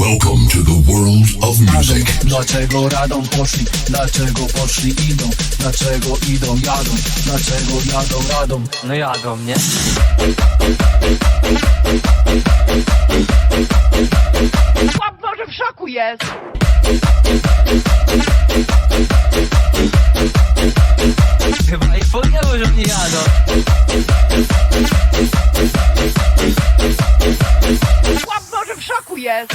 Welcome to the world of music. Dlaczego radą poszli? Dlaczego poszli idą? Dlaczego idą jadą? Dlaczego jadą radą? No jadą, nie? Łap! w szoku jest. Chyba ich pojęło, że oni jadą. Łap może w szoku jest.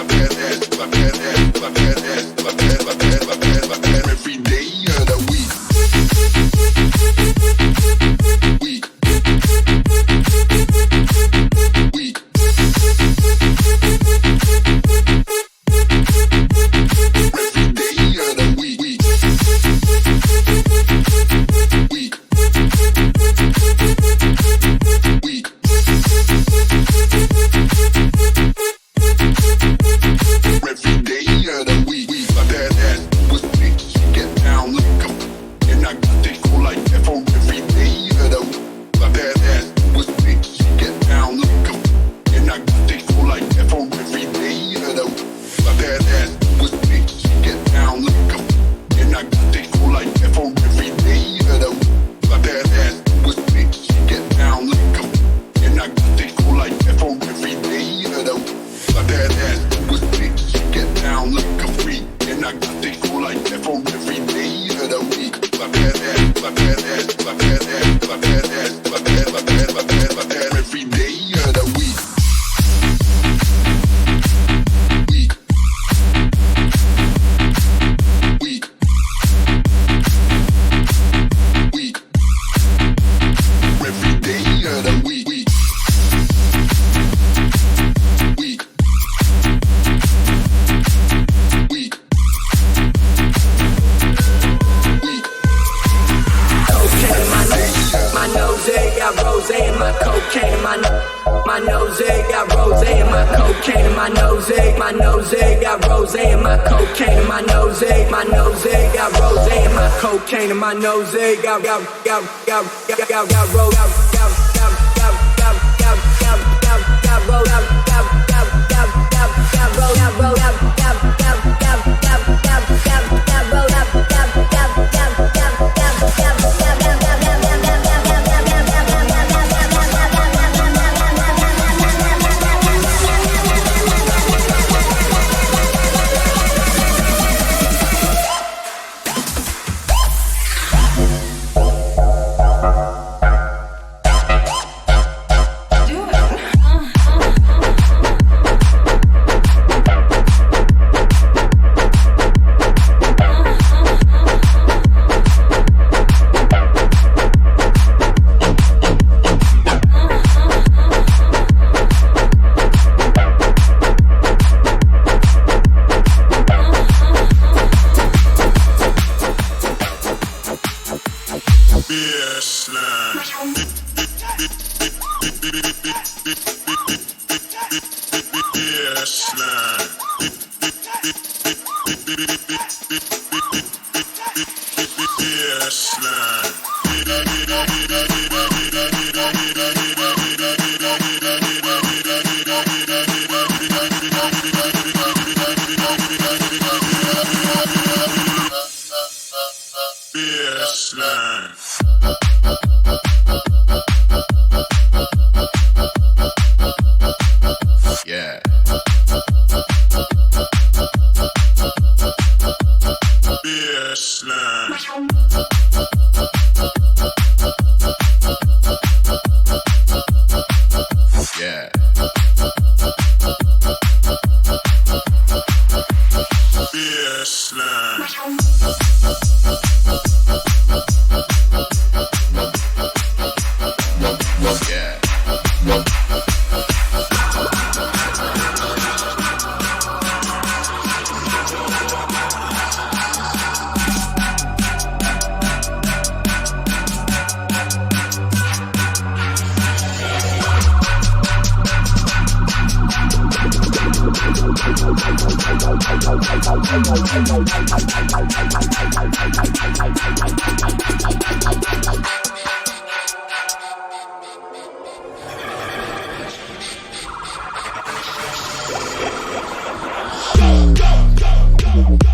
la piel rose and my cocaine and my nose. My nose got rose and my cocaine and my nose. Got got got got got got got rose. Got got got got got got got got got rose. Got got got got got got rose.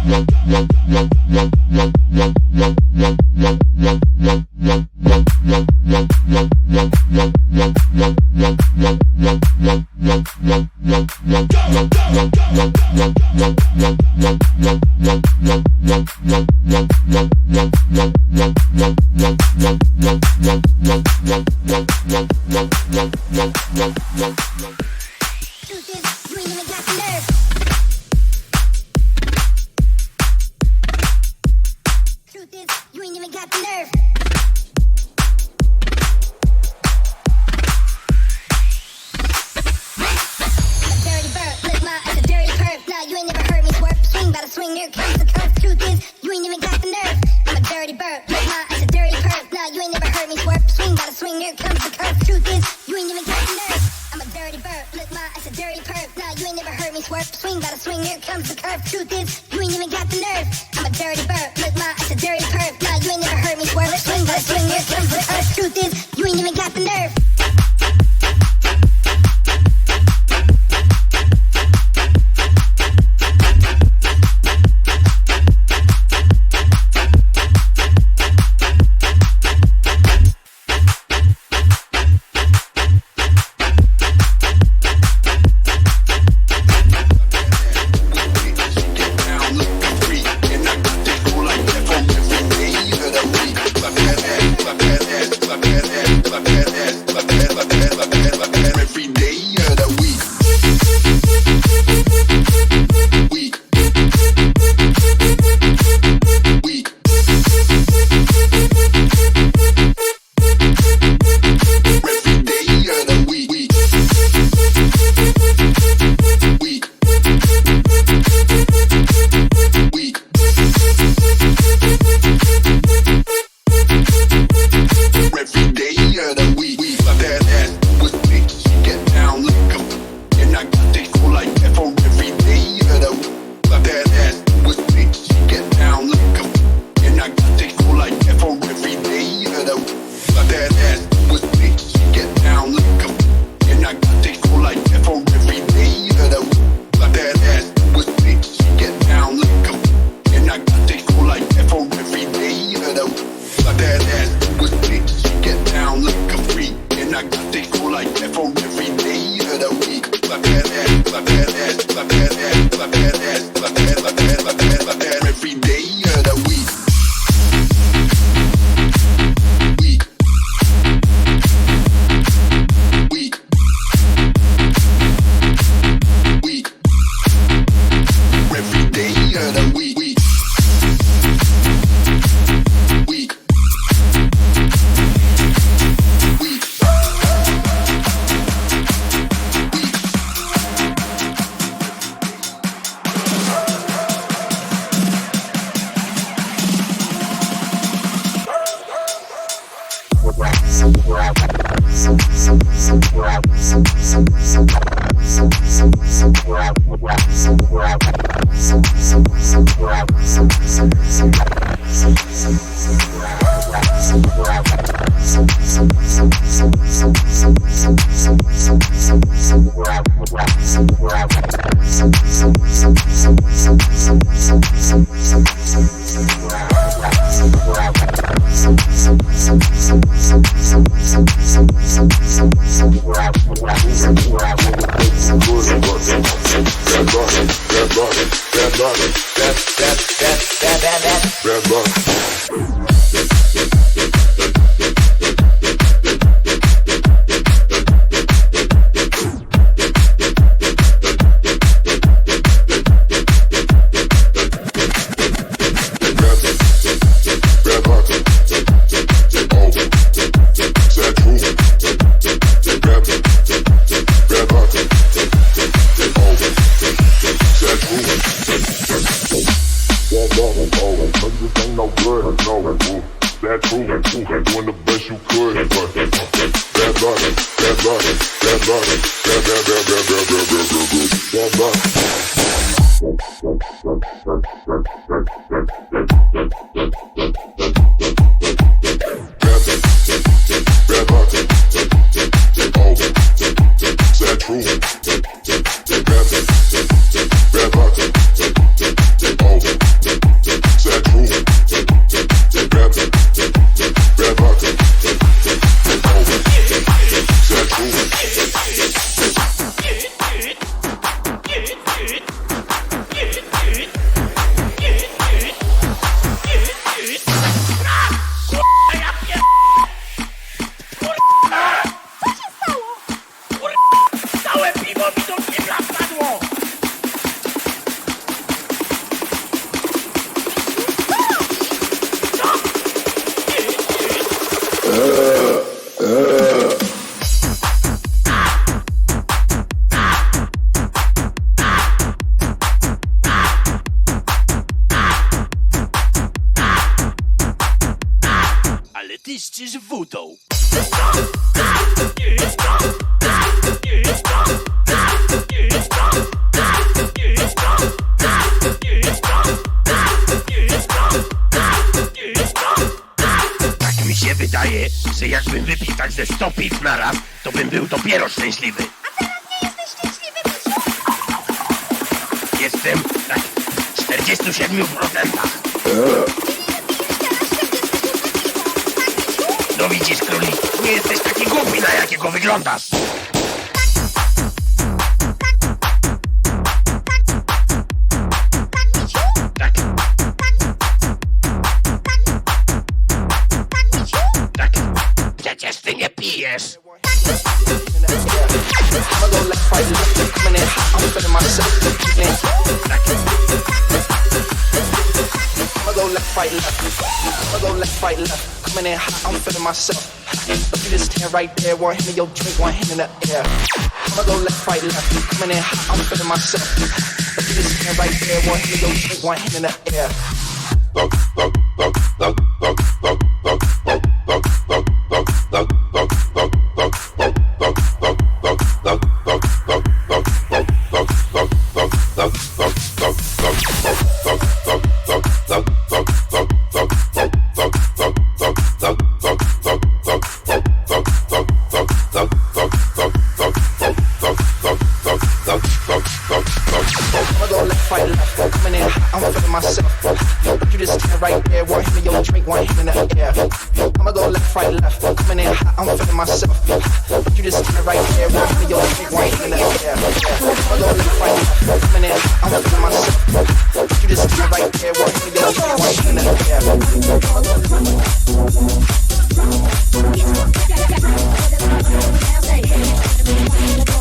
Wow, wow, wow, wow. like that and I got that like that for every day of the week. That that that that. Wow. Red Bull. Piw na raz, to bym był dopiero szczęśliwy. Jestem tak w 47%. No widzisz, króli, nie jesteś taki głupi, na jakiego wyglądasz. Coming in hot. I'm feeling myself. Look at this tan right there. One hand in your drink, one hand in the air. I'ma go left, right, left. Coming in hot. I'm feeling myself. Look at this tan right there. One hand in your drink, one hand in the air. I'ma Yeah.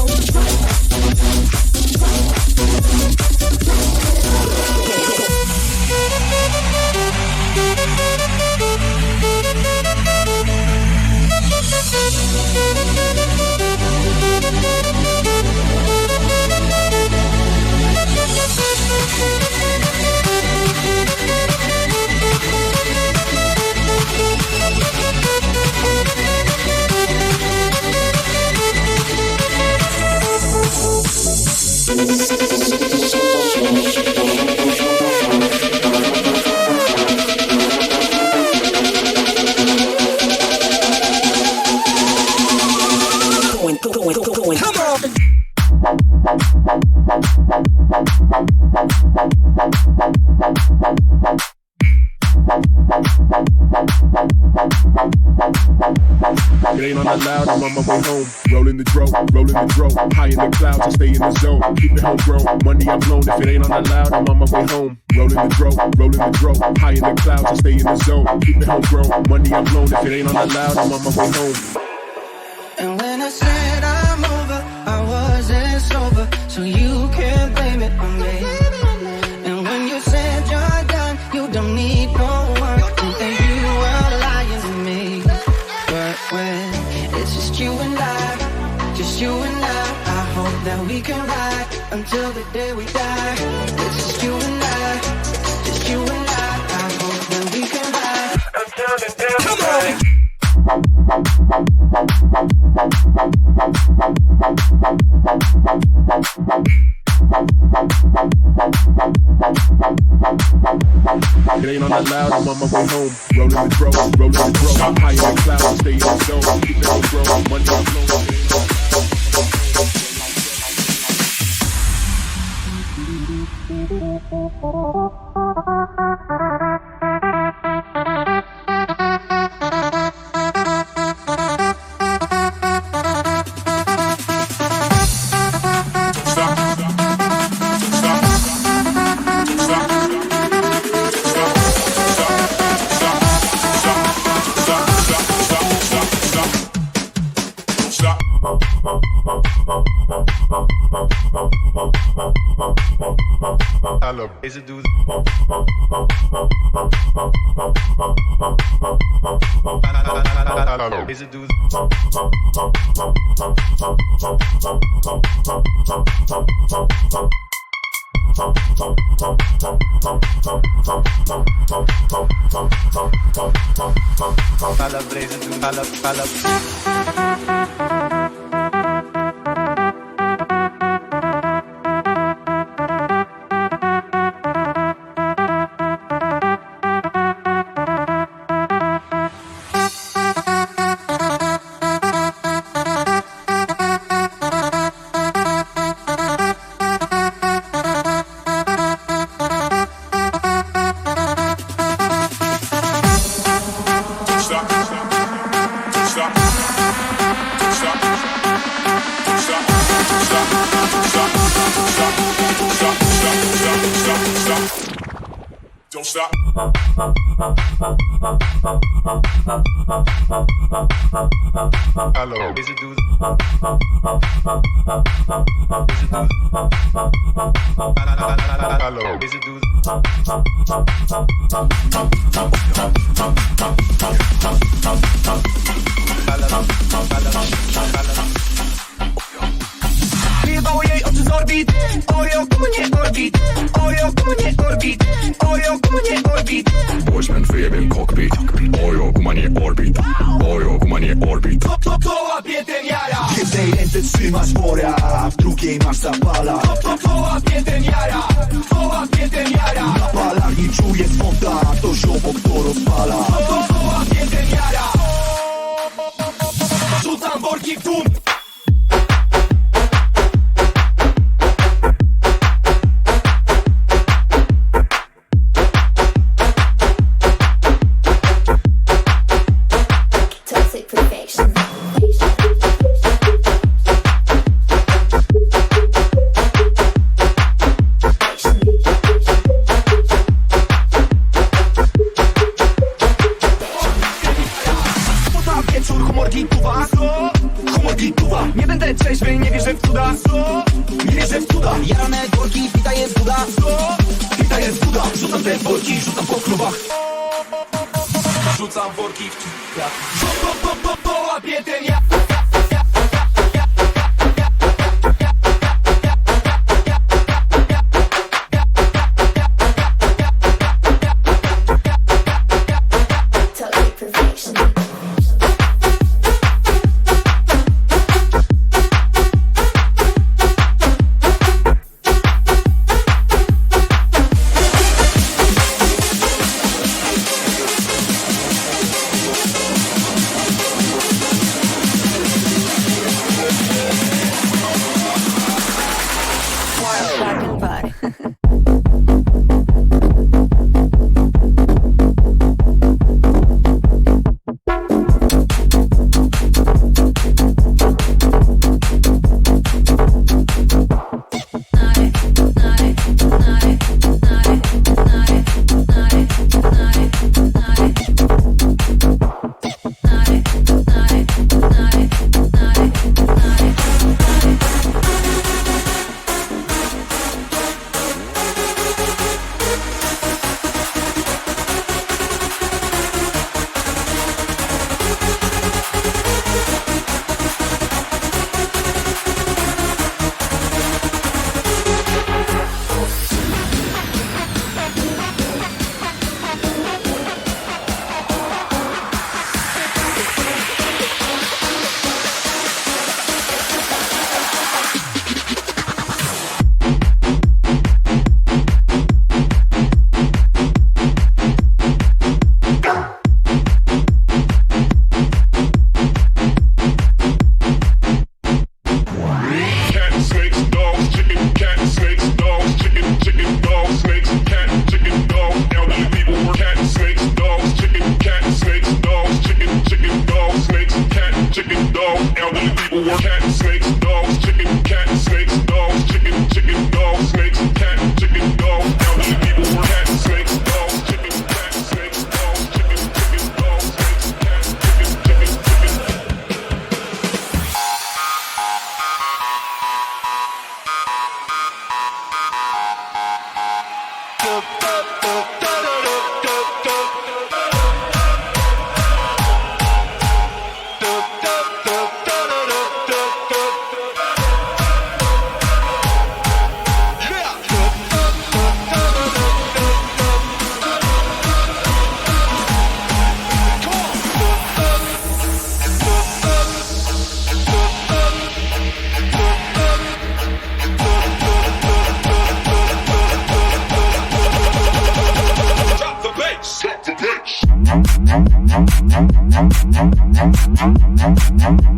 It ain't on that loud, I'm on my way home. Rolling the dro, rolling the dro. High in the clouds, I stay in the zone. Keep it homegrown, money I'm blown. If it ain't on that loud, I'm on my way home. Rolling the dro, rolling the dro. High in the clouds, I stay in the zone. Keep it homegrown, money I'm blown. If it ain't on that loud, I'm on my way home. It ain't on that loud, I'm on my way home. Rolling the bro, rolling the bro. I'm higher than clouds, stay in the zone. Keep it on the grow, money on the loan. up. Deze dude. Deze dude. Fala, Breza, fala. Hello, is it do Wyjebało jej oczy z orbit. Oreo, komu nie orbit? Oreo, komu nie orbit? Oreo, komu nie orbit? Boysman wyjebie cockpit Ojo, kumanie orbit. Ojo, kumanie orbit. To, to, to łapie ten jara W jednej ręce trzymasz wora, a w drugiej masz zapala. To, to, to łapie ten jara To łapie ten jara Na palarni czuję swąta, to ziobok to rozpala. To, to, to łapie ten jara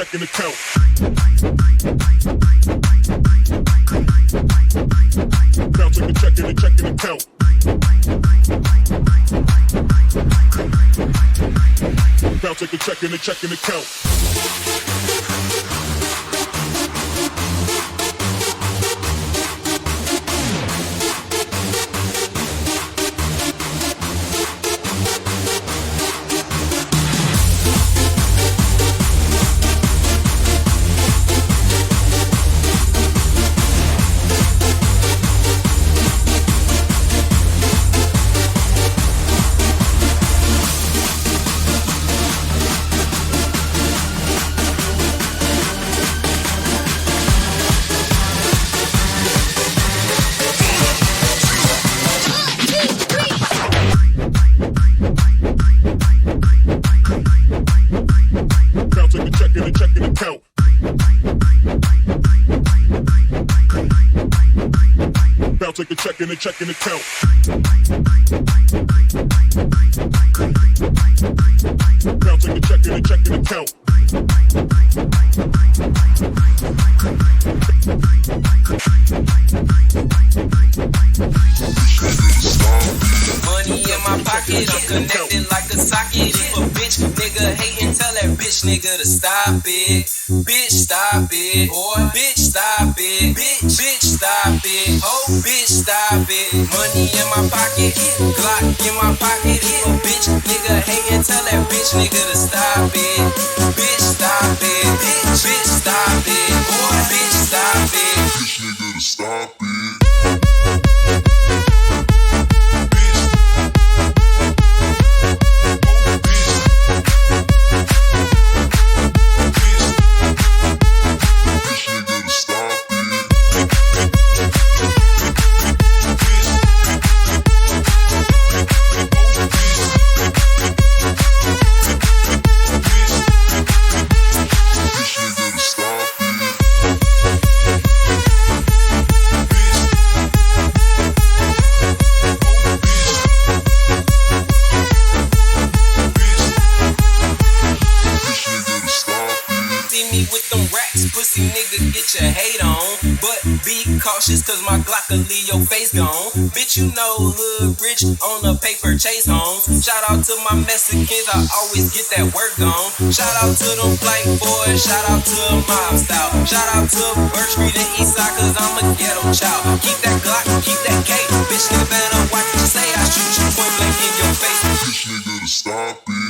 checking account. Bounce like a checking and checking account. Bounce like a checking and checking account. checking the count. Stop it. Bitch, stop it. Boy, bitch, stop it. Bitch, bitch, stop it. Oh, bitch, stop it. Money in my pocket, Glock in my pocket. Oh, bitch, nigga, hatin', tell that bitch nigga to stop it. Bitch, stop it. Bitch, bitch, stop it. Boy, bitch, stop it. Bitch nigga to stop it. Cautious, cause my Glock will leave your face gone. Bitch, you know hood rich on the paper chase homes. Shout out to my Mexicans, I always get that work on. Shout out to them flight boys, shout out to mob style. Shout out to Birch Street and Eastside, cause I'm a ghetto child. Keep that Glock, keep that K. Bitch, you better watch what you say. I shoot you point blank in your face. Bitch nigga to stop it.